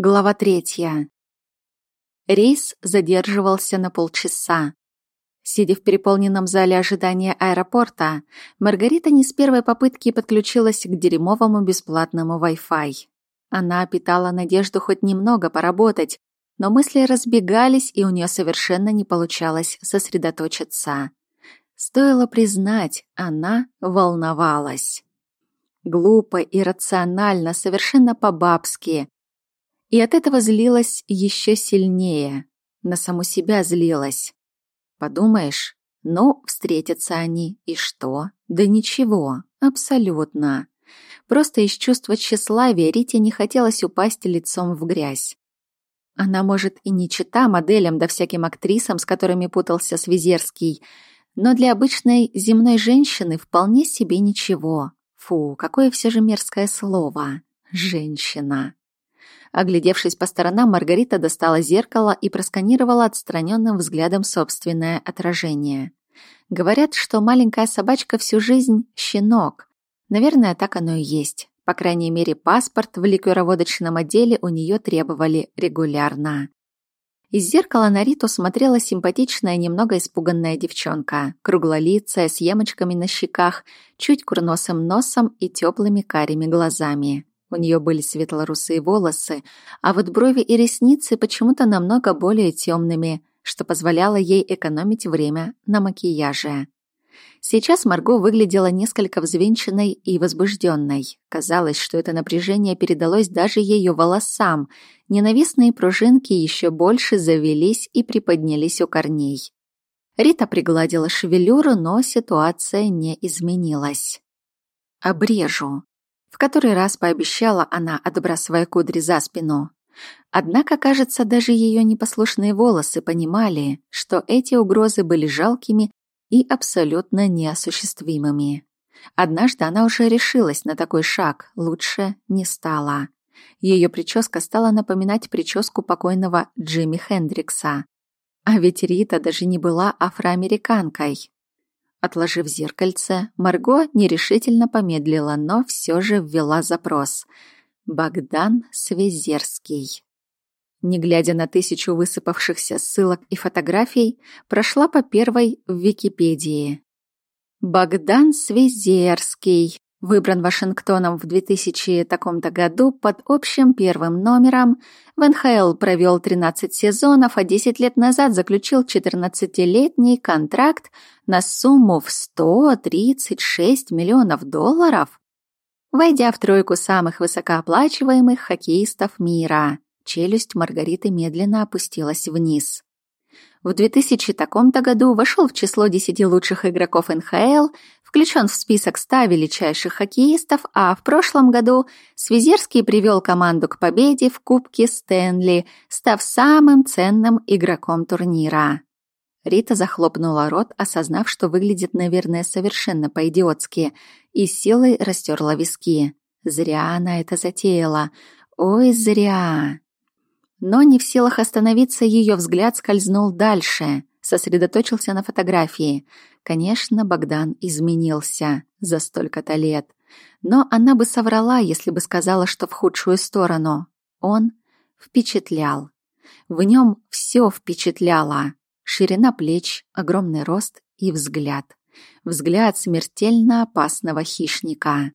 Глава третья. Рейс задерживался на полчаса. Сидя в переполненном зале ожидания аэропорта, Маргарита не с первой попытки подключилась к дерьмовому бесплатному Wi-Fi. Она питала надежду хоть немного поработать, но мысли разбегались, и у нее совершенно не получалось сосредоточиться. Стоило признать, она волновалась. Глупо, иррационально, совершенно по-бабски. И от этого злилась еще сильнее. На саму себя злилась. Подумаешь, ну, встретятся они, и что? Да ничего, абсолютно. Просто из чувства тщеславия Рите не хотелось упасть лицом в грязь. Она, может, и не чита моделям да всяким актрисам, с которыми путался Свизерский, но для обычной земной женщины вполне себе ничего. Фу, какое все же мерзкое слово. Женщина. Оглядевшись по сторонам, Маргарита достала зеркало и просканировала отстраненным взглядом собственное отражение. Говорят, что маленькая собачка всю жизнь — щенок. Наверное, так оно и есть. По крайней мере, паспорт в ликероводочном отделе у нее требовали регулярно. Из зеркала на Риту смотрела симпатичная, немного испуганная девчонка, круглолицая, с ямочками на щеках, чуть курносым носом и теплыми карими глазами. У нее были светло-русые волосы, а вот брови и ресницы почему-то намного более темными, что позволяло ей экономить время на макияже. Сейчас Марго выглядела несколько взвинченной и возбужденной. Казалось, что это напряжение передалось даже ее волосам. Ненавистные пружинки еще больше завелись и приподнялись у корней. Рита пригладила шевелюру, но ситуация не изменилась. «Обрежу», в который раз пообещала она, отбрасывая кудри за спину. Однако, кажется, даже ее непослушные волосы понимали, что эти угрозы были жалкими и абсолютно неосуществимыми. Однажды она уже решилась на такой шаг, лучше не стала. Ее прическа стала напоминать прическу покойного Джимми Хендрикса. А ведь Рита даже не была афроамериканкой. Отложив зеркальце, Марго нерешительно помедлила, но все же ввела запрос. Богдан Свезерский. Не глядя на тысячу высыпавшихся ссылок и фотографий, прошла по первой в Википедии. Богдан Свезерский Выбран Вашингтоном в 2000 таком-то году под общим первым номером, в НХЛ провел 13 сезонов, а 10 лет назад заключил 14-летний контракт на сумму в 136 миллионов долларов, войдя в тройку самых высокооплачиваемых хоккеистов мира. Челюсть Маргариты медленно опустилась вниз. В 2000 таком-то году вошел в число 10 лучших игроков НХЛ, включен в список 100 величайших хоккеистов, а в прошлом году Свизерский привел команду к победе в Кубке Стэнли, став самым ценным игроком турнира. Рита захлопнула рот, осознав, что выглядит, наверное, совершенно по-идиотски, и силой растерла виски. Зря она это затеяла. Ой, зря. Но не в силах остановиться, ее взгляд скользнул дальше, сосредоточился на фотографии. Конечно, Богдан изменился за столько-то лет. Но она бы соврала, если бы сказала, что в худшую сторону. Он впечатлял. В нем все впечатляло. Ширина плеч, огромный рост и взгляд. Взгляд смертельно опасного хищника.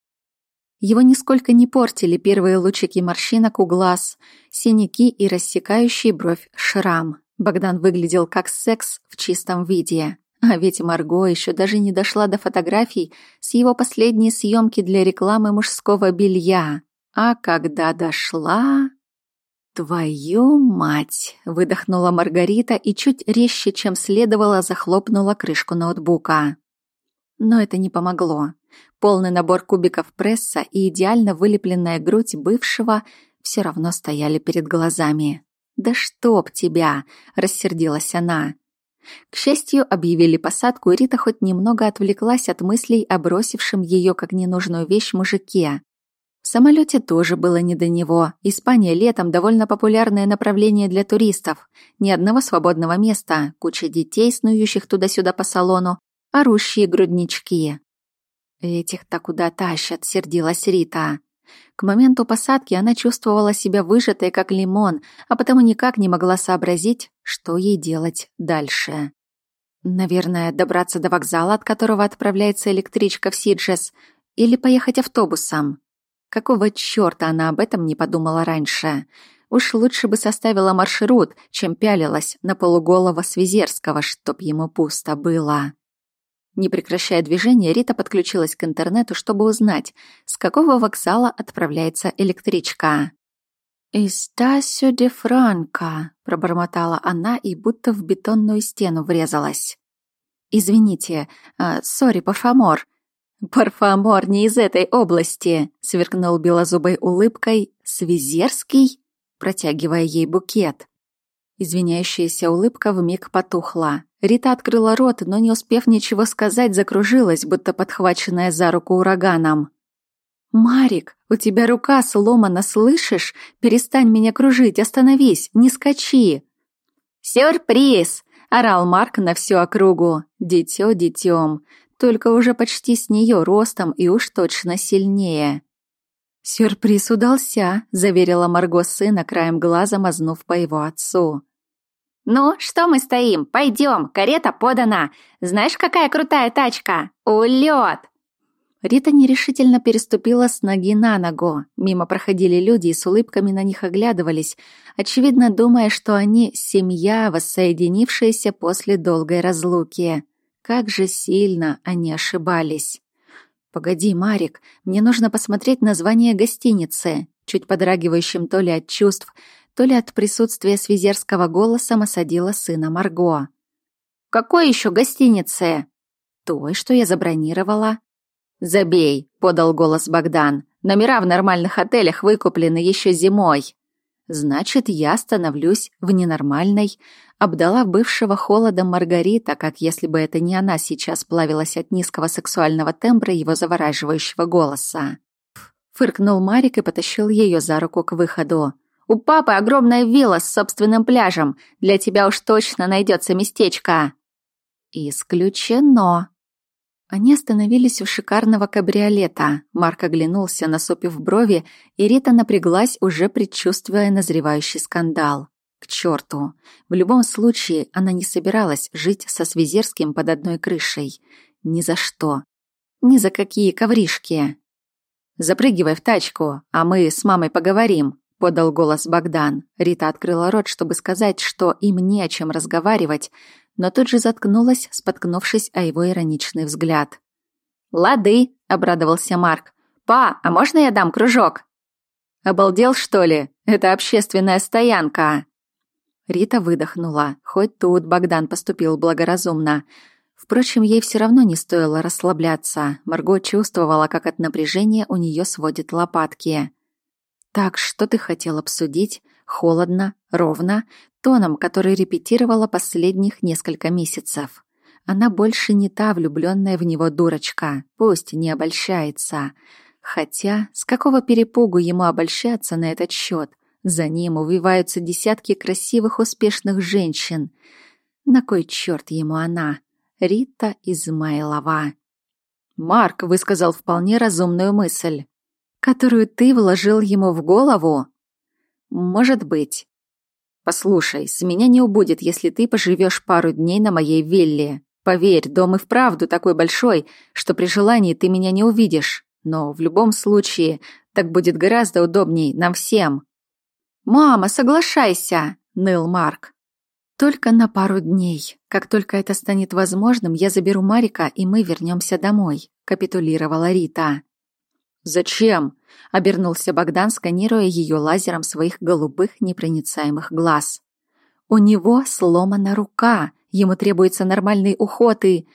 Его нисколько не портили первые лучики морщинок у глаз, синяки и рассекающий бровь шрам. Богдан выглядел как секс в чистом виде. А ведь Марго еще даже не дошла до фотографий с его последней съемки для рекламы мужского белья. А когда дошла... «Твою мать!» — выдохнула Маргарита и чуть резче, чем следовало, захлопнула крышку ноутбука. Но это не помогло. Полный набор кубиков пресса и идеально вылепленная грудь бывшего все равно стояли перед глазами. «Да чтоб тебя!» — рассердилась она. К счастью, объявили посадку, и Рита хоть немного отвлеклась от мыслей о бросившем ее как ненужную вещь мужике. В самолете тоже было не до него. Испания летом довольно популярное направление для туристов. Ни одного свободного места, куча детей, снующих туда-сюда по салону, орущие груднички. «Этих-то куда тащат?» — сердилась Рита. К моменту посадки она чувствовала себя выжатой, как лимон, а потому никак не могла сообразить, что ей делать дальше. Наверное, добраться до вокзала, от которого отправляется электричка в Сиджес, или поехать автобусом. Какого чёрта она об этом не подумала раньше? Уж лучше бы составила маршрут, чем пялилась на полуголого Свизерского, чтоб ему пусто было. Не прекращая движения, Рита подключилась к интернету, чтобы узнать, с какого вокзала отправляется электричка. «Истасио де Франко», — пробормотала она и будто в бетонную стену врезалась. «Извините, сори, uh, парфамор». «Парфамор не из этой области», — сверкнул белозубой улыбкой. «Свизерский?» протягивая ей букет. Извиняющаяся улыбка вмиг потухла. Рита открыла рот, но не успев ничего сказать, закружилась, будто подхваченная за руку ураганом. «Марик, у тебя рука сломана, слышишь? Перестань меня кружить, остановись, не скачи!» «Сюрприз!» — орал Марк на всю округу. Дитё детём, только уже почти с неё ростом и уж точно сильнее. «Сюрприз удался», — заверила Марго сына, краем глаза мазнув по его отцу. «Ну, что мы стоим? Пойдем, карета подана. Знаешь, какая крутая тачка? Улет!» Рита нерешительно переступила с ноги на ногу. Мимо проходили люди и с улыбками на них оглядывались, очевидно думая, что они — семья, воссоединившаяся после долгой разлуки. Как же сильно они ошибались. «Погоди, Марик, мне нужно посмотреть название гостиницы», чуть подрагивающим то ли от чувств, то ли от присутствия свизерского голоса осадила сына Марго. «Какой еще гостинице?» «Той, что я забронировала». «Забей», — подал голос Богдан. «Номера в нормальных отелях выкуплены еще зимой». Значит, я становлюсь в ненормальной, обдала бывшего холодом Маргарита, как если бы это не она сейчас плавилась от низкого сексуального тембра его завораживающего голоса. Фыркнул Марик и потащил ее за руку к выходу. «У папы огромная вилла с собственным пляжем. Для тебя уж точно найдется местечко». «Исключено», они остановились у шикарного кабриолета. Марк оглянулся, насупив брови, и Рита напряглась, уже предчувствуя назревающий скандал. К черту! В любом случае, она не собиралась жить со Свизерским под одной крышей. Ни за что. Ни за какие ковришки. «Запрыгивай в тачку, а мы с мамой поговорим», — подал голос Богдан. Рита открыла рот, чтобы сказать, что им не о чем разговаривать, но тут же заткнулась, споткнувшись о его ироничный взгляд. «Лады!» — обрадовался Марк. «Па, а можно я дам кружок?» «Обалдел, что ли? Это общественная стоянка!» Рита выдохнула. Хоть тут Богдан поступил благоразумно. Впрочем, ей все равно не стоило расслабляться. Марго чувствовала, как от напряжения у нее сводит лопатки. «Так, что ты хотел обсудить? Холодно, ровно, тоном, который репетировала последних несколько месяцев. Она больше не та влюбленная в него дурочка, пусть не обольщается. Хотя, с какого перепугу ему обольщаться на этот счет? За ним увиваются десятки красивых, успешных женщин. На кой черт ему она? Рита Измайлова. Марк высказал вполне разумную мысль, которую ты вложил ему в голову. Может быть. Послушай, с меня не убудет, если ты поживешь пару дней на моей вилле. Поверь, дом и вправду такой большой, что при желании ты меня не увидишь. Но в любом случае, так будет гораздо удобней нам всем. Мама, соглашайся, ныл Марк. Только на пару дней. Как только это станет возможным, я заберу Марика, и мы вернемся домой, капитулировала Рита. Зачем? Обернулся Богдан, сканируя ее лазером своих голубых непроницаемых глаз. У него сломана рука, ему требуется нормальный уход и...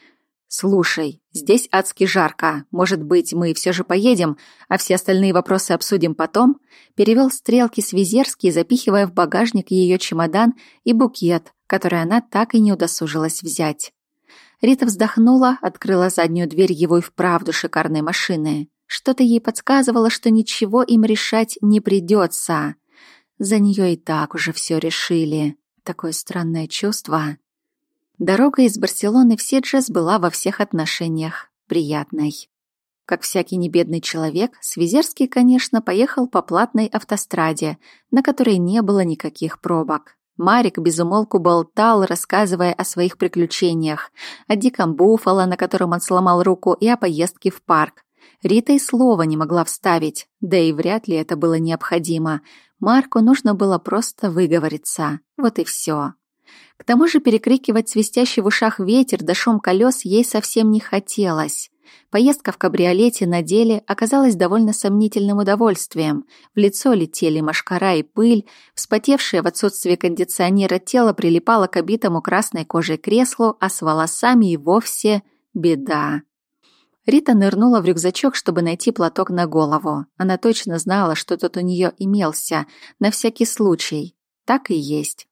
«Слушай, здесь адски жарко. Может быть, мы все же поедем, а все остальные вопросы обсудим потом?» Перевел стрелки с Визерски, запихивая в багажник ее чемодан и букет, который она так и не удосужилась взять. Рита вздохнула, открыла заднюю дверь его и вправду шикарной машины. Что-то ей подсказывало, что ничего им решать не придется. За нее и так уже все решили. Такое странное чувство. Дорога из Барселоны в Сиджес была во всех отношениях приятной. Как всякий небедный человек, Свизерский, конечно, поехал по платной автостраде, на которой не было никаких пробок. Марик безумолку болтал, рассказывая о своих приключениях, о диком буфало, на котором он сломал руку, и о поездке в парк. Рита и слова не могла вставить, да и вряд ли это было необходимо. Марку нужно было просто выговориться. Вот и все. К тому же перекрикивать свистящий в ушах ветер да шум колес ей совсем не хотелось. Поездка в кабриолете на деле оказалась довольно сомнительным удовольствием. В лицо летели машкара и пыль, вспотевшее в отсутствие кондиционера тело прилипало к обитому красной кожей креслу, а с волосами и вовсе беда. Рита нырнула в рюкзачок, чтобы найти платок на голову. Она точно знала, что тот у нее имелся, на всякий случай. Так и есть.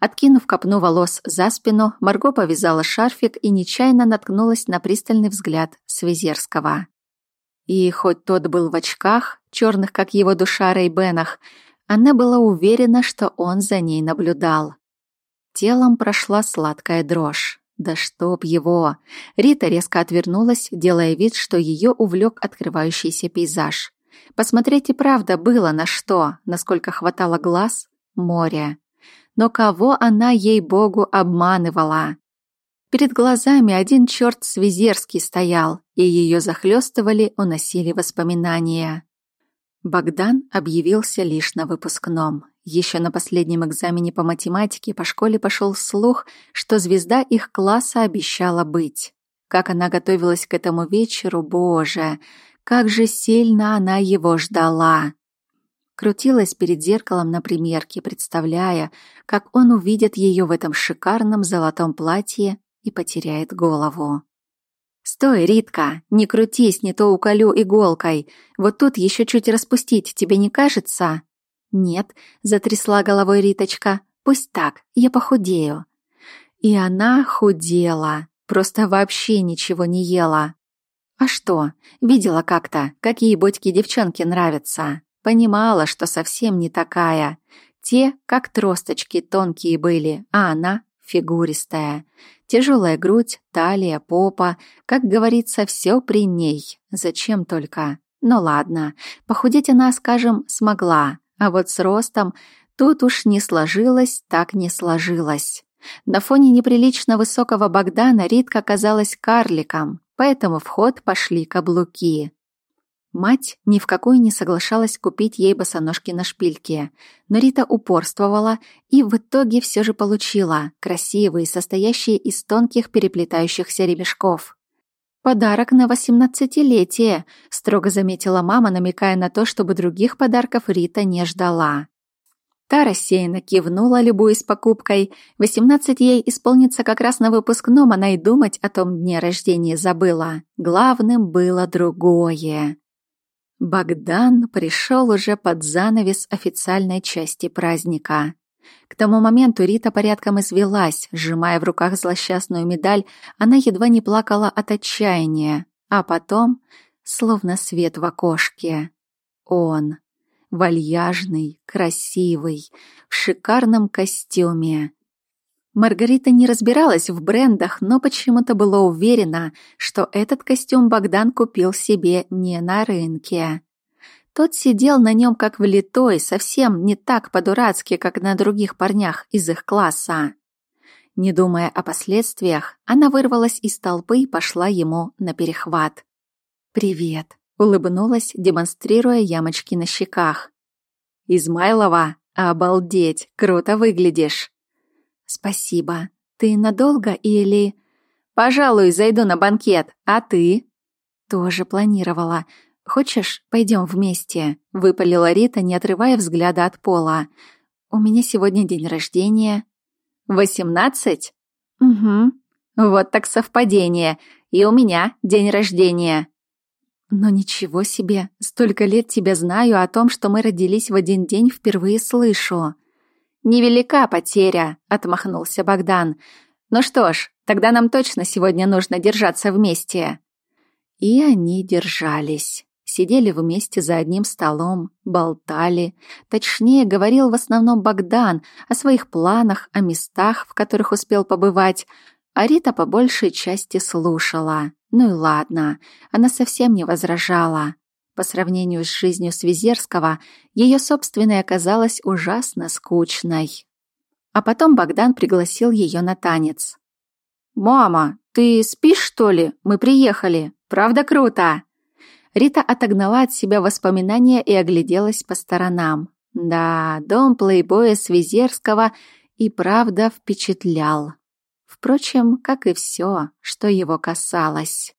Откинув копну волос за спину, Марго повязала шарфик и нечаянно наткнулась на пристальный взгляд Свизерского. И хоть тот был в очках, черных, как его душа Рейбенах, она была уверена, что он за ней наблюдал. Телом прошла сладкая дрожь. Да чтоб его! Рита резко отвернулась, делая вид, что ее увлек открывающийся пейзаж. Посмотреть и правда было на что, насколько хватало глаз — море. Но кого она, ей-богу, обманывала? Перед глазами один черт Свизерский стоял, и ее захлестывали, уносили воспоминания. Богдан объявился лишь на выпускном. Еще на последнем экзамене по математике по школе пошел слух, что звезда их класса обещала быть. Как она готовилась к этому вечеру, боже, как же сильно она его ждала. Крутилась перед зеркалом на примерке, представляя, как он увидит ее в этом шикарном золотом платье и потеряет голову. «Стой, Ритка, не крутись, не то уколю иголкой. Вот тут еще чуть распустить, тебе не кажется?» «Нет», — затрясла головой Риточка, — «пусть так, я похудею». И она худела, просто вообще ничего не ела. А что, видела как-то, какие бодьки девчонки нравятся. Понимала, что совсем не такая. Те, как тросточки, тонкие были, а она фигуристая. Тяжелая грудь, талия, попа, как говорится, все при ней. Зачем только? Ну ладно, похудеть она, скажем, смогла, а вот с ростом тут уж не сложилось, так не сложилось. На фоне неприлично высокого Богдана Ритка казалась карликом, поэтому в ход пошли каблуки. Мать ни в какую не соглашалась купить ей босоножки на шпильке, но Рита упорствовала и в итоге все же получила красивые, состоящие из тонких переплетающихся ремешков. «Подарок на восемнадцатилетие», — строго заметила мама, намекая на то, чтобы других подарков Рита не ждала. Та рассеянно кивнула, любуясь покупкой. Восемнадцать ей исполнится как раз на выпускном, она и думать о том дне рождения забыла. Главным было другое. Богдан пришел уже под занавес официальной части праздника. К тому моменту Рита порядком извелась, сжимая в руках злосчастную медаль, она едва не плакала от отчаяния, а потом, словно свет в окошке, он, вальяжный, красивый, в шикарном костюме, Маргарита не разбиралась в брендах, но почему-то была уверена, что этот костюм Богдан купил себе не на рынке. Тот сидел на нем как влитой, совсем не так по-дурацки, как на других парнях из их класса. Не думая о последствиях, она вырвалась из толпы и пошла ему на перехват. «Привет», — улыбнулась, демонстрируя ямочки на щеках. «Измайлова, обалдеть, круто выглядишь!» «Спасибо. Ты надолго или...» «Пожалуй, зайду на банкет. А ты?» «Тоже планировала. Хочешь, пойдем вместе?» — выпалила Рита, не отрывая взгляда от пола. «У меня сегодня день рождения». «Восемнадцать?» «Угу. Вот так совпадение. И у меня день рождения». «Но ничего себе. Столько лет тебя знаю, о том, что мы родились в один день, впервые слышу». «Невелика потеря», — отмахнулся Богдан. «Ну что ж, тогда нам точно сегодня нужно держаться вместе». И они держались. Сидели вместе за одним столом, болтали. Точнее, говорил в основном Богдан о своих планах, о местах, в которых успел побывать. А Рита по большей части слушала. Ну и ладно, она совсем не возражала. По сравнению с жизнью Свизерского, ее собственная оказалась ужасно скучной. А потом Богдан пригласил ее на танец. «Мама, ты спишь, что ли? Мы приехали. Правда круто?» Рита отогнала от себя воспоминания и огляделась по сторонам. Да, дом плейбоя Свизерского и правда впечатлял. Впрочем, как и все, что его касалось.